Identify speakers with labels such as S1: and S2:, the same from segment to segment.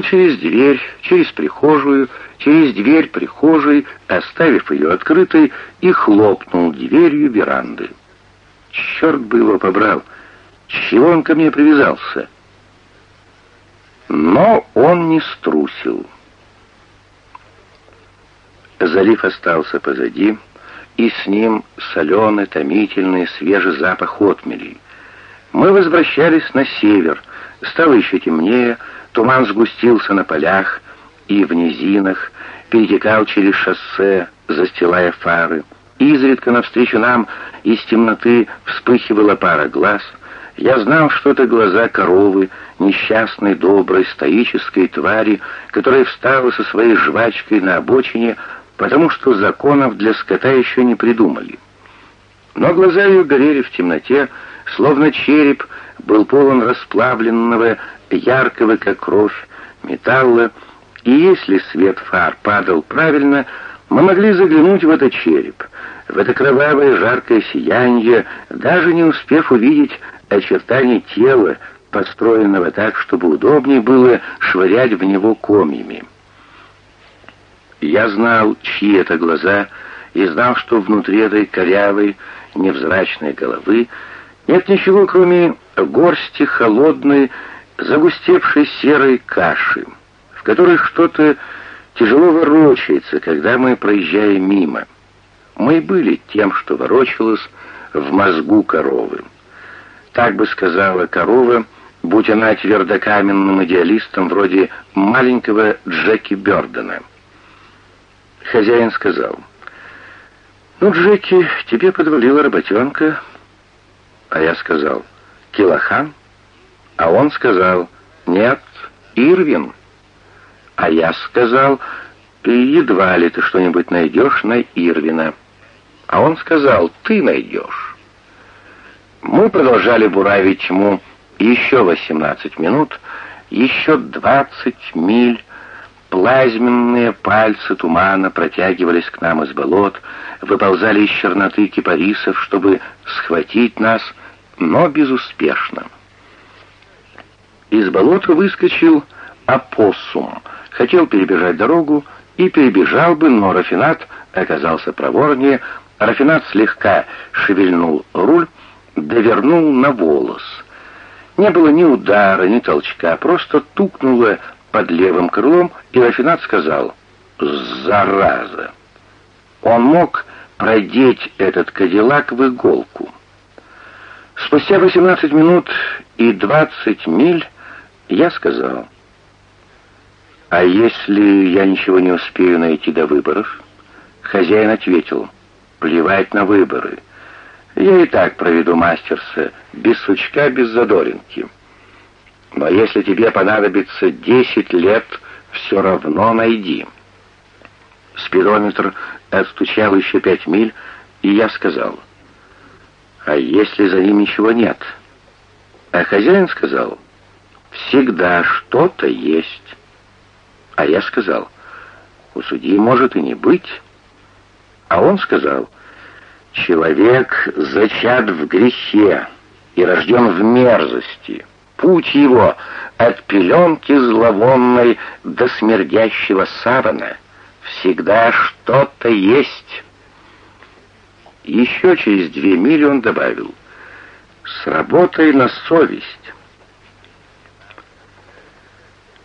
S1: прошел через дверь, через прихожую, через дверь прихожей, оставив ее открытой, и хлопнул дверью веранды. Черт бы его побрал! Чего он ко мне привязался? Но он не струсил. Залив остался позади, и с ним соленый, томительный, свежий запах отмелей. Мы возвращались на север, стало еще темнее, туман сгустился на полях и в низинах, перетекал через шоссе, застилая фары. Изредка навстречу нам из темноты вспыхивала пара глаз. Я знал, что это глаза коровы, несчастной, доброй, стоической твари, которая встала со своей жвачкой на обочине, потому что законов для скота еще не придумали. Но глаза ее горели в темноте, словно череп был полон расплавленного, яркого, как кровь, металла, и если свет фар падал правильно, мы могли заглянуть в этот череп, в это кровавое жаркое сияние, даже не успев увидеть очертания тела, построенного так, чтобы удобнее было швырять в него комьями. Я знал, чьи это глаза, и знал, что внутри этой корявой, невзрачной головы нет ничего, кроме горсти холодной, загустевшей серой каши, в которой что-то тяжело ворочается, когда мы проезжаем мимо. Мы были тем, что ворочалось в мозгу коровы. Так бы сказала корова, будь она твердокаменным идеалистом вроде маленького Джеки Бёрдена. Хозяин сказал, «Ну, Джеки, тебе подвалила работенка». А я сказал, «Килохан?» А он сказал, «Нет, Ирвин». А я сказал, «Едва ли ты что-нибудь найдешь на Ирвина». А он сказал, «Ты найдешь». Мы продолжали буравить тьму еще 18 минут, еще 20 миль, Плазменные пальцы тумана протягивались к нам из болот, выползали из черноты кипарисов, чтобы схватить нас, но безуспешно. Из болота выскочил опоссум, хотел перебежать дорогу и перебежал бы, но Рафинат оказался проворнее, Рафинат слегка шевельнул руль, довернул на волос. Не было ни удара, ни толчка, просто тукнуло под левым крылом, и Рафинат сказал «Зараза!». Он мог продеть этот кадиллак в иголку. Спустя 18 минут и 20 миль я сказал, «А если я ничего не успею найти до выборов?» Хозяин ответил, «Плевать на выборы. Я и так проведу мастерса, без сучка, без задоринки». Но если тебе понадобится десять лет, все равно найди. Спидометр отстучал еще пять миль, и я сказал, а если за ним ничего нет? А хозяин сказал, всегда что-то есть. А я сказал, у судьи может и не быть. А он сказал, человек зачат в грехе и рожден в мерзости путь его от пеленки зловонной до смердящего савана. Всегда что-то есть. Еще через две мили он добавил, «Сработай на совесть».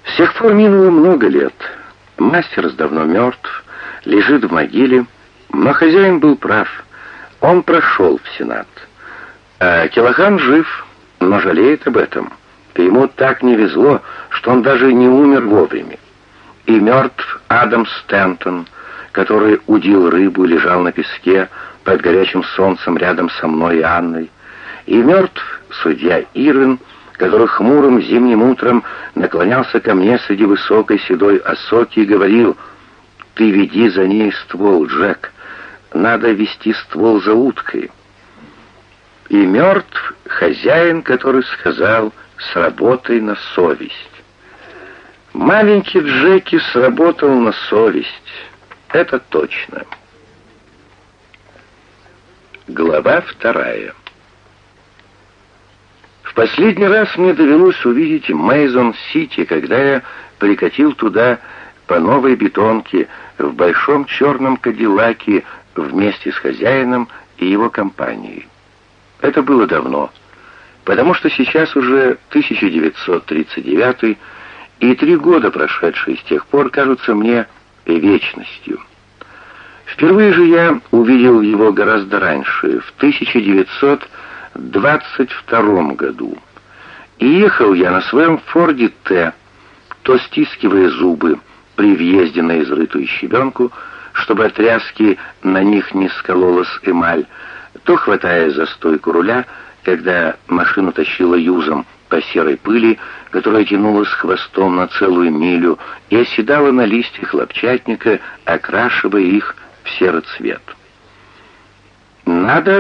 S1: С тех пор минуло много лет. Мастер давно мертв, лежит в могиле, но хозяин был прав. Он прошел в Сенат. А Келахан жив, но жалеет об этом. Ему так не везло, что он даже не умер вовремя. И мертв Адам Стэнтон, который удил рыбу и лежал на песке под горячим солнцем рядом со мной и Анной. И мертв судья Ирвин, который хмурым зимним утром наклонялся ко мне среди высокой седой осоки и говорил, «Ты веди за ней ствол, Джек. Надо вести ствол за уткой». И мертв хозяин, который сказал, «Сработай на совесть». Маленький Джеки сработал на совесть. Это точно. Глава вторая. В последний раз мне довелось увидеть Мейзон-Сити, когда я прикатил туда по новой бетонке в большом черном кадиллаке вместе с хозяином и его компанией. Это было давно, потому что сейчас уже 1939 и три года, прошедшие с тех пор, кажутся мне вечностью. Впервые же я увидел его гораздо раньше, в 1922 году. И ехал я на своем Форде Т, то стискивая зубы при въезде на изрытую щебенку, чтобы от тряски на них не скололась эмаль, то хватая за стойку руля, когда машину тащила юзом по серой пыли, которая тянулась хвостом на целую милю и оседала на листьях хлопчатника, окрашивая их в серый цвет. Надо